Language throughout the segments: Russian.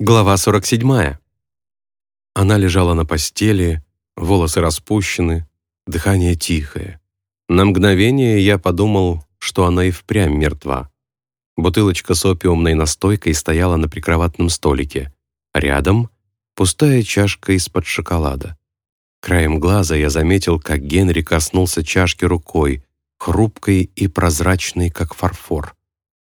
Глава 47. Она лежала на постели, волосы распущены, дыхание тихое. На мгновение я подумал, что она и впрямь мертва. Бутылочка с опиумной настойкой стояла на прикроватном столике. Рядом пустая чашка из-под шоколада. Краем глаза я заметил, как Генри коснулся чашки рукой, хрупкой и прозрачной, как фарфор.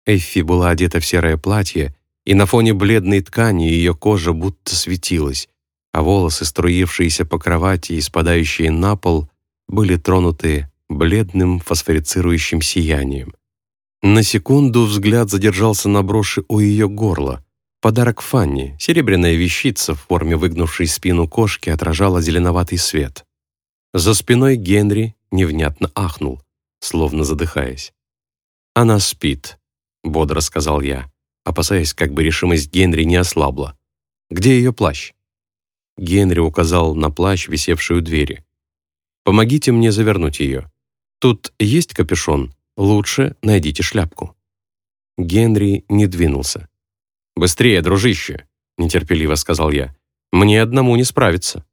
Эффи была одета в серое платье, и на фоне бледной ткани ее кожа будто светилась, а волосы, струившиеся по кровати и спадающие на пол, были тронуты бледным фосфорицирующим сиянием. На секунду взгляд задержался на броши у ее горла. Подарок Фанни, серебряная вещица в форме выгнувшей спину кошки, отражала зеленоватый свет. За спиной Генри невнятно ахнул, словно задыхаясь. «Она спит», — бодро сказал я, опасаясь, как бы решимость Генри не ослабла. «Где ее плащ?» Генри указал на плащ, висевший у двери. «Помогите мне завернуть ее. Тут есть капюшон? Лучше найдите шляпку». Генри не двинулся. «Быстрее, дружище!» — нетерпеливо сказал я. «Мне одному не справиться».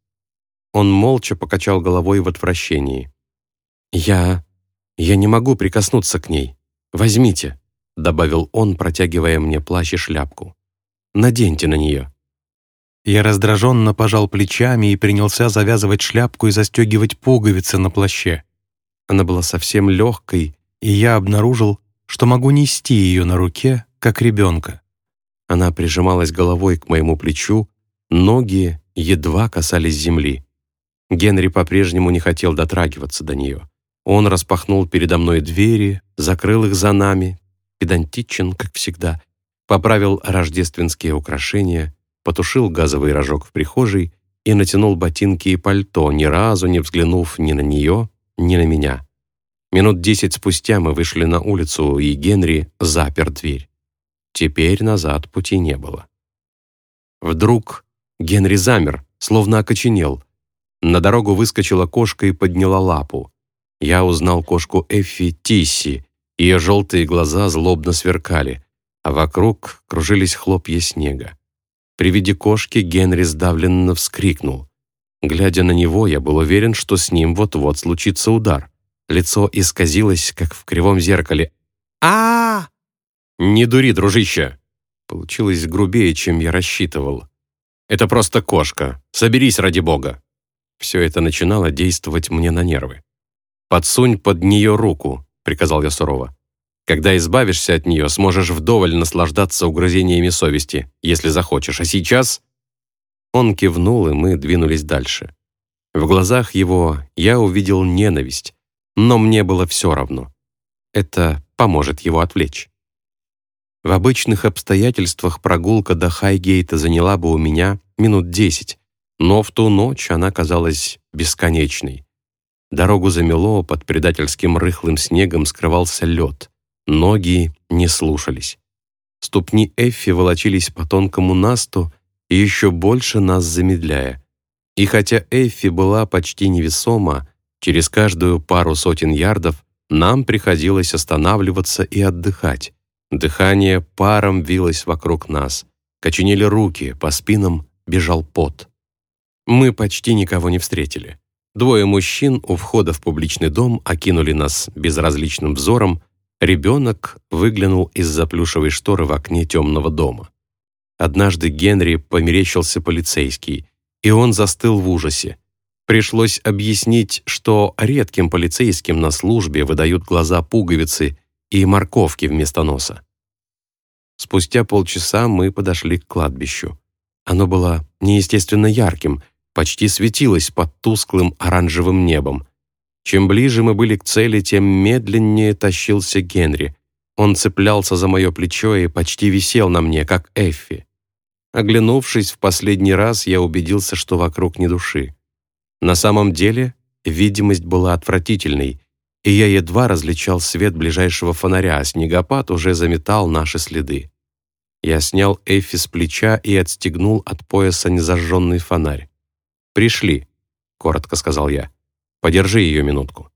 Он молча покачал головой в отвращении. «Я... я не могу прикоснуться к ней. Возьмите», — добавил он, протягивая мне плащ и шляпку. «Наденьте на нее». Я раздраженно пожал плечами и принялся завязывать шляпку и застегивать пуговицы на плаще. Она была совсем легкой, и я обнаружил, что могу нести ее на руке, как ребенка. Она прижималась головой к моему плечу, ноги едва касались земли. Генри по-прежнему не хотел дотрагиваться до нее. Он распахнул передо мной двери, закрыл их за нами, педантичен, как всегда, поправил рождественские украшения, потушил газовый рожок в прихожей и натянул ботинки и пальто, ни разу не взглянув ни на нее, ни на меня. Минут десять спустя мы вышли на улицу, и Генри запер дверь. Теперь назад пути не было. Вдруг Генри замер, словно окоченел. На дорогу выскочила кошка и подняла лапу. Я узнал кошку Эффи Тисси. Ее желтые глаза злобно сверкали, а вокруг кружились хлопья снега. При виде кошки Генри сдавленно вскрикнул. Глядя на него, я был уверен, что с ним вот-вот случится удар. Лицо исказилось, как в кривом зеркале. а, -а, «Не дури, дружище!» Получилось грубее, чем я рассчитывал. «Это просто кошка. Соберись ради бога!» Все это начинало действовать мне на нервы. «Подсунь под нее руку», — приказал я сурово. «Когда избавишься от нее, сможешь вдоволь наслаждаться угрызениями совести, если захочешь. А сейчас...» Он кивнул, и мы двинулись дальше. В глазах его я увидел ненависть, но мне было все равно. Это поможет его отвлечь. В обычных обстоятельствах прогулка до Хайгейта заняла бы у меня минут десять, но в ту ночь она казалась бесконечной. Дорогу замело, под предательским рыхлым снегом скрывался лед. Ноги не слушались. Ступни Эффи волочились по тонкому насту и еще больше нас замедляя. И хотя Эффи была почти невесома, через каждую пару сотен ярдов нам приходилось останавливаться и отдыхать. Дыхание паром вилось вокруг нас. Коченели руки, по спинам бежал пот. Мы почти никого не встретили. Двое мужчин у входа в публичный дом окинули нас безразличным взором. Ребенок выглянул из-за плюшевой шторы в окне темного дома. Однажды Генри померещился полицейский, и он застыл в ужасе. Пришлось объяснить, что редким полицейским на службе выдают глаза пуговицы и морковки вместо носа. Спустя полчаса мы подошли к кладбищу. Оно было неестественно ярким, почти светилось под тусклым оранжевым небом. Чем ближе мы были к цели, тем медленнее тащился Генри. Он цеплялся за мое плечо и почти висел на мне, как Эффи. Оглянувшись в последний раз, я убедился, что вокруг ни души. На самом деле видимость была отвратительной, и я едва различал свет ближайшего фонаря, а снегопад уже заметал наши следы. Я снял Эффи с плеча и отстегнул от пояса незажженный фонарь. «Пришли», — коротко сказал я. «Подержи ее минутку».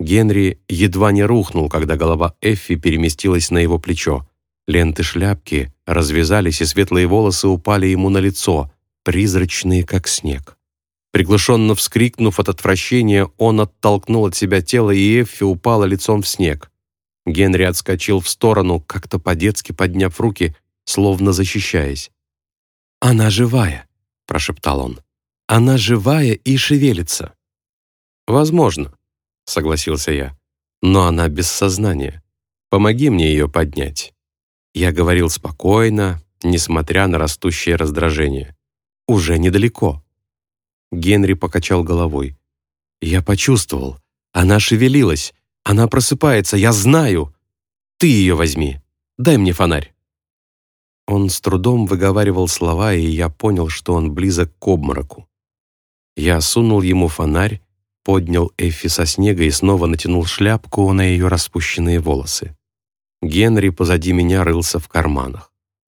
Генри едва не рухнул, когда голова Эффи переместилась на его плечо. Ленты шляпки развязались, и светлые волосы упали ему на лицо, призрачные, как снег. Приглушенно вскрикнув от отвращения, он оттолкнул от себя тело, и Эффи упала лицом в снег. Генри отскочил в сторону, как-то по-детски подняв руки, словно защищаясь. «Она живая», — прошептал он. «Она живая и шевелится». «Возможно», — согласился я. «Но она без сознания. Помоги мне ее поднять». Я говорил спокойно, несмотря на растущее раздражение. «Уже недалеко». Генри покачал головой. «Я почувствовал. Она шевелилась. Она просыпается. Я знаю. Ты ее возьми. Дай мне фонарь». Он с трудом выговаривал слова, и я понял, что он близок к обмороку. Я сунул ему фонарь, поднял Эффи со снега и снова натянул шляпку на ее распущенные волосы. Генри позади меня рылся в карманах.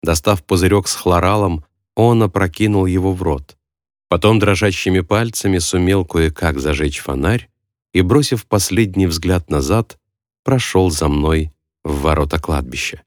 Достав пузырек с хлоралом, он опрокинул его в рот. Потом дрожащими пальцами сумел кое-как зажечь фонарь и, бросив последний взгляд назад, прошел за мной в ворота кладбища.